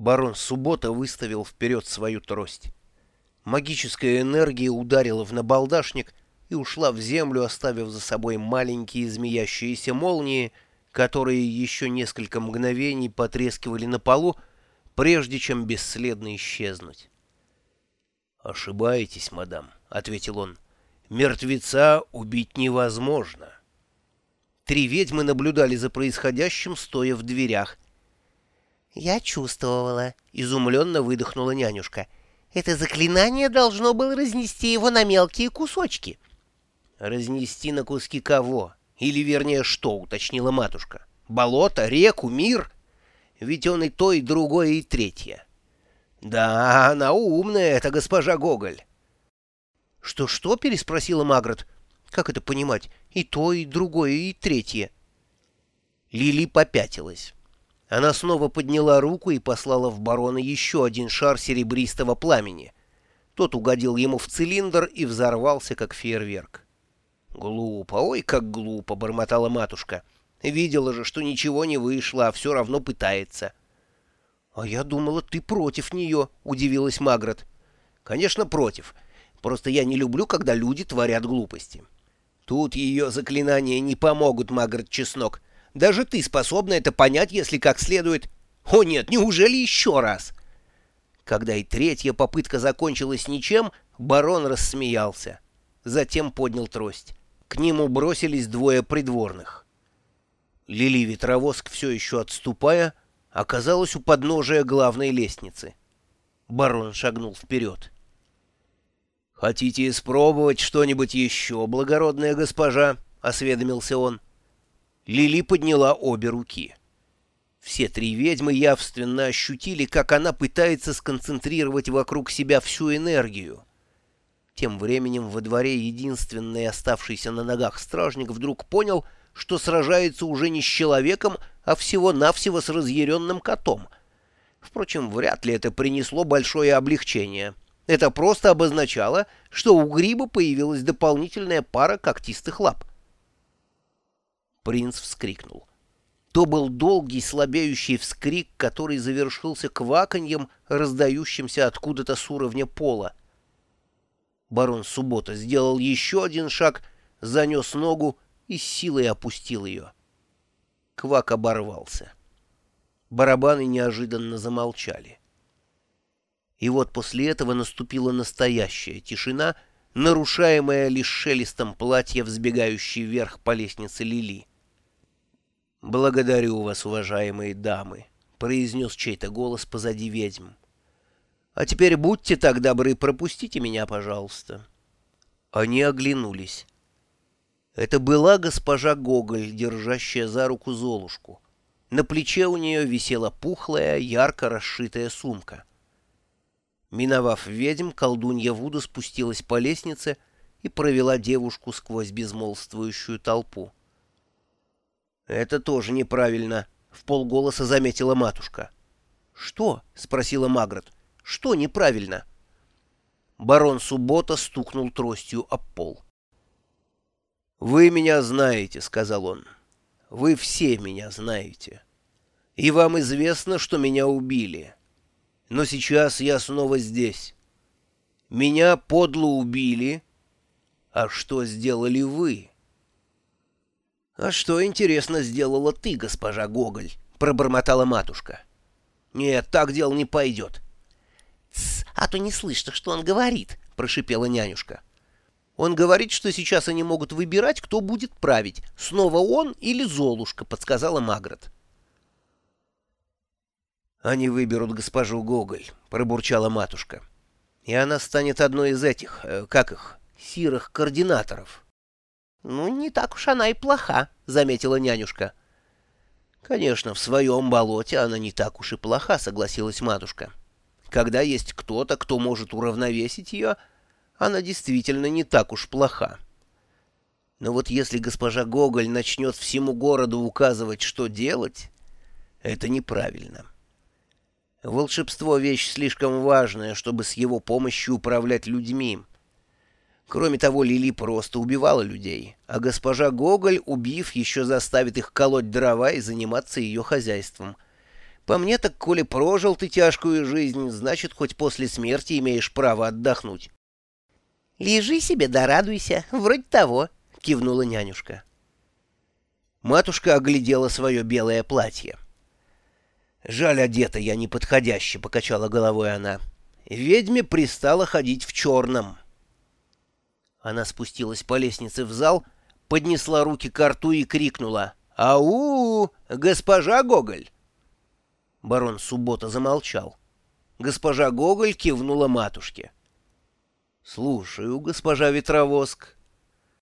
Барон Суббота выставил вперед свою трость. Магическая энергия ударила в набалдашник и ушла в землю, оставив за собой маленькие змеящиеся молнии, которые еще несколько мгновений потрескивали на полу, прежде чем бесследно исчезнуть. «Ошибаетесь, мадам», — ответил он. «Мертвеца убить невозможно». Три ведьмы наблюдали за происходящим, стоя в дверях. «Я чувствовала», — изумленно выдохнула нянюшка. «Это заклинание должно было разнести его на мелкие кусочки». «Разнести на куски кого? Или, вернее, что?» — уточнила матушка. «Болото, реку, мир? Ведь он и то, и другое, и третье». «Да, она умная, эта госпожа Гоголь». «Что-что?» — переспросила Магрот. «Как это понимать? И то, и другое, и третье». Лили попятилась. Она снова подняла руку и послала в барона еще один шар серебристого пламени. Тот угодил ему в цилиндр и взорвался, как фейерверк. «Глупо, ой, как глупо!» — бормотала матушка. «Видела же, что ничего не вышло, а все равно пытается». «А я думала, ты против нее», — удивилась Магрот. «Конечно, против. Просто я не люблю, когда люди творят глупости». «Тут ее заклинания не помогут, Магрот Чеснок. Даже ты способна это понять, если как следует... О нет, неужели еще раз? Когда и третья попытка закончилась ничем, барон рассмеялся. Затем поднял трость. К нему бросились двое придворных. Лили Ветровоск, все еще отступая, оказалась у подножия главной лестницы. Барон шагнул вперед. «Хотите испробовать что-нибудь еще, благородная госпожа?» — осведомился он. Лили подняла обе руки. Все три ведьмы явственно ощутили, как она пытается сконцентрировать вокруг себя всю энергию. Тем временем во дворе единственный оставшийся на ногах стражник вдруг понял, что сражается уже не с человеком, а всего-навсего с разъяренным котом. Впрочем, вряд ли это принесло большое облегчение. Это просто обозначало, что у гриба появилась дополнительная пара когтистых лап. Принц вскрикнул. То был долгий слабеющий вскрик, который завершился кваканьем, раздающимся откуда-то с уровня пола. Барон Суббота сделал еще один шаг, занес ногу и силой опустил ее. Квак оборвался. Барабаны неожиданно замолчали. И вот после этого наступила настоящая тишина, нарушаемая лишь шелестом платья, взбегающей вверх по лестнице Лили. «Благодарю вас, уважаемые дамы», — произнес чей-то голос позади ведьм. «А теперь будьте так добры, пропустите меня, пожалуйста». Они оглянулись. Это была госпожа Гоголь, держащая за руку Золушку. На плече у нее висела пухлая, ярко расшитая сумка. Миновав ведьм, колдунья Вуда спустилась по лестнице и провела девушку сквозь безмолвствующую толпу. «Это тоже неправильно», — в полголоса заметила матушка. «Что?» — спросила Магрот. «Что неправильно?» Барон Суббота стукнул тростью об пол. «Вы меня знаете», — сказал он. «Вы все меня знаете. И вам известно, что меня убили. Но сейчас я снова здесь. Меня подло убили. А что сделали вы?» «А что, интересно, сделала ты, госпожа Гоголь?» — пробормотала матушка. «Нет, так дело не пойдет». «Тсс, а то не слышно, что он говорит», — прошипела нянюшка. «Он говорит, что сейчас они могут выбирать, кто будет править, снова он или Золушка», — подсказала Магрот. «Они выберут госпожу Гоголь», — пробурчала матушка. «И она станет одной из этих, э, как их, сирых координаторов». «Ну, не так уж она и плоха», — заметила нянюшка. «Конечно, в своем болоте она не так уж и плоха», — согласилась матушка. «Когда есть кто-то, кто может уравновесить ее, она действительно не так уж плоха. Но вот если госпожа Гоголь начнет всему городу указывать, что делать, это неправильно. Волшебство — вещь слишком важная, чтобы с его помощью управлять людьми». Кроме того, Лили просто убивала людей, а госпожа Гоголь, убив, еще заставит их колоть дрова и заниматься ее хозяйством. По мне так, коли прожил ты тяжкую жизнь, значит, хоть после смерти имеешь право отдохнуть. «Лежи себе да радуйся, вроде того», — кивнула нянюшка. Матушка оглядела свое белое платье. «Жаль, одета я неподходяще», — покачала головой она. «Ведьме пристало ходить в черном». Она спустилась по лестнице в зал, поднесла руки к рту и крикнула «Ау, госпожа Гоголь!» Барон Суббота замолчал. Госпожа Гоголь кивнула матушке. «Слушаю, госпожа Ветровоск».